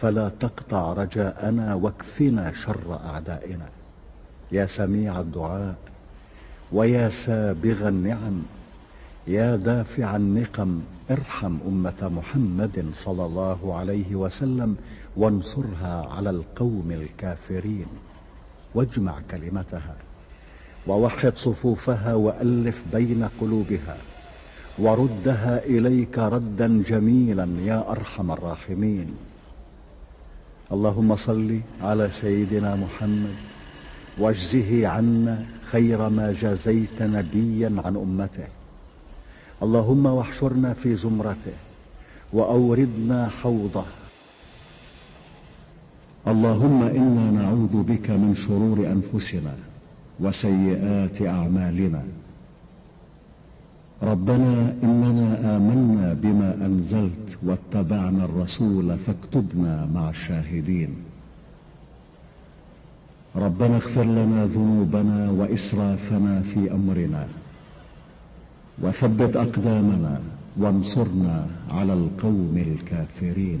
فلا تقطع رجاءنا واكفنا شر أعدائنا. يا سميع الدعاء ويا سابغ النعم يا دافع النقم ارحم أمة محمد صلى الله عليه وسلم وانصرها على القوم الكافرين. واجمع كلمتها ووحد صفوفها وألف بين قلوبها وردها إليك ردا جميلا يا أرحم الراحمين. اللهم صل على سيدنا محمد واجزه عنا خير ما جازيت نبيا عن أمته. اللهم واحشرنا في زمرته وأوردنا حوضه. اللهم إنا نعوذ بك من شرور أنفسنا وسيئات أعمالنا. ربنا إننا آمنا بما أنزلت واتبعنا الرسول فاكتبنا مع الشاهدين. ربنا اغفر لنا ذنوبنا وإسرافنا في أمرنا. وثبت أقدامنا وانصرنا على القوم الكافرين.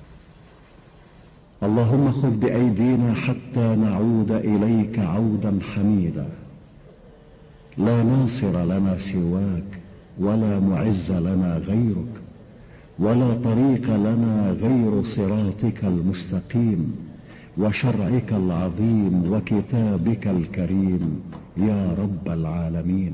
اللهم خذ بأيدينا حتى نعود إليك عودا حميدا. لا ناصر لنا سواك ولا معز لنا غيرك ولا طريق لنا غير صراطك المستقيم وشرعك العظيم وكتابك الكريم يا رب العالمين.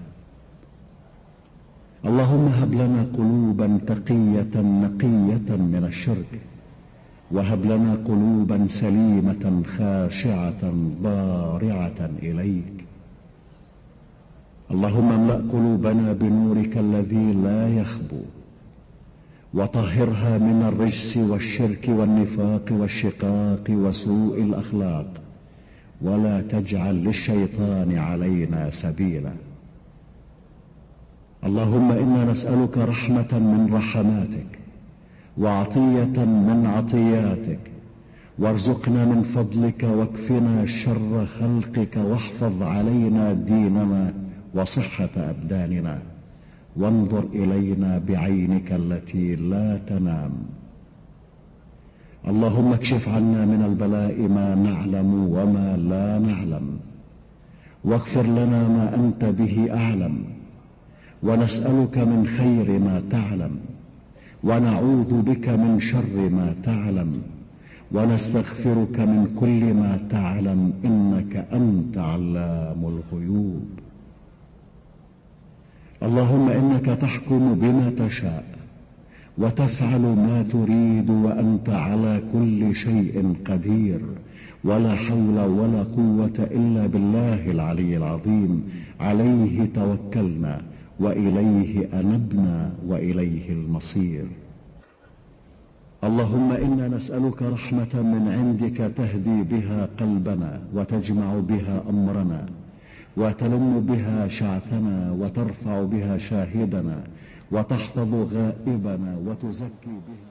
اللهم هب لنا قلوبا تقية نقية من الشرك وهب لنا قلوبا سليمة خاشعة ضارعة إليك. اللهم املأ قلوبنا بنورك الذي لا يخبو وطهرها من الرجس والشرك والنفاق والشقاق وسوء الأخلاق ولا تجعل للشيطان علينا سبيلا. اللهم إنا نسألك رحمة من رحماتك وعطية من عطياتك وارزقنا من فضلك واكفنا شر خلقك واحفظ علينا ديننا وصحة أبداننا وانظر إلينا بعينك التي لا تنام. اللهم اكشف عنا من البلاء ما نعلم وما لا نعلم واغفر لنا ما أنت به أعلم. ونسألك من خير ما تعلم ونعوذ بك من شر ما تعلم ونستغفرك من كل ما تعلم إنك أنت علام الغيوب. اللهم إنك تحكم بما تشاء وتفعل ما تريد وأنت على كل شيء قدير ولا حول ولا قوة إلا بالله العلي العظيم. عليه توكلنا. وإليه أنبنا وإليه المصير. اللهم إنا نسألك رحمة من عندك تهدي بها قلبنا وتجمع بها أمرنا وتلم بها شعثنا وترفع بها شاهدنا وتحفظ غائبنا وتزكي بها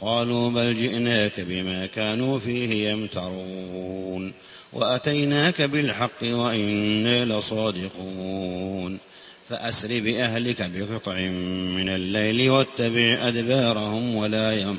قالوا بل جئناك بما كانوا فيه يمترون وأتيناك بالحق وإنا لصادقون فأسر بأهلك بقطع من الليل واتبع أدبارهم ولا يم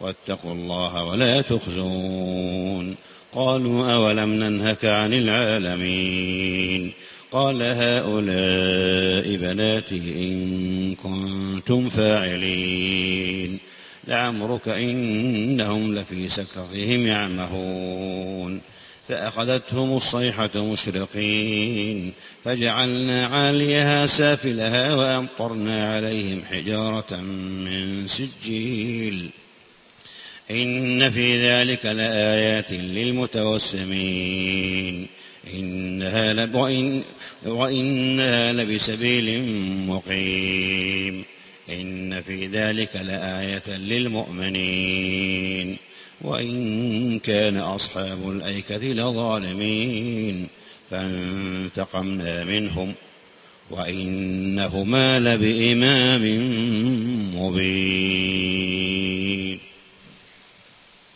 واتقوا الله ولا تخزون. قالوا أولم ننهك عن العالمين. قال هؤلاء بناتي إن كنتم فاعلين. لعمرك إنهم لفي سكرهم يعمهون. فأخذتهم الصيحة مشرقين. فجعلنا عاليها سافلها وأمطرنا عليهم حجارة من سجيل. إن في ذلك لآيات للمتوسمين. إنها لب وإن وإنها لبسبيل مقيم. إن في ذلك لآية للمؤمنين. وإن كان أصحاب الأيكة لظالمين فانتقمنا منهم. وإنهما لبإمام مبين.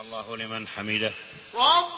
الله لمن حمده. ربنا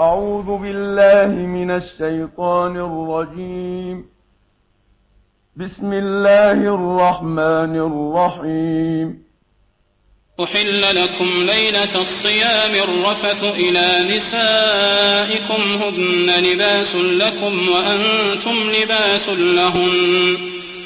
أعوذ بالله من الشيطان الرجيم. بسم الله الرحمن الرحيم. أحل لكم ليلة الصيام الرفث إلى نسائكم هن لباس لكم وأنتم لباس لهن.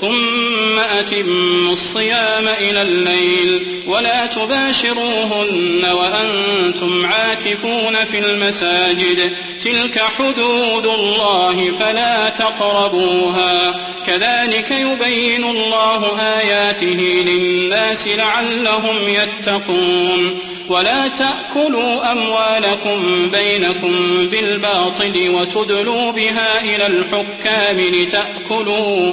ثم أتموا الصيام إلى الليل ولا تباشروهن وأنتم عاكفون في المساجد. تلك حدود الله فلا تقربوها. كذلك يبين الله آياته للناس لعلهم يتقون. ولا تأكلوا أموالكم بينكم بالباطل وتدلوا بها إلى الحكام لتأكلوا.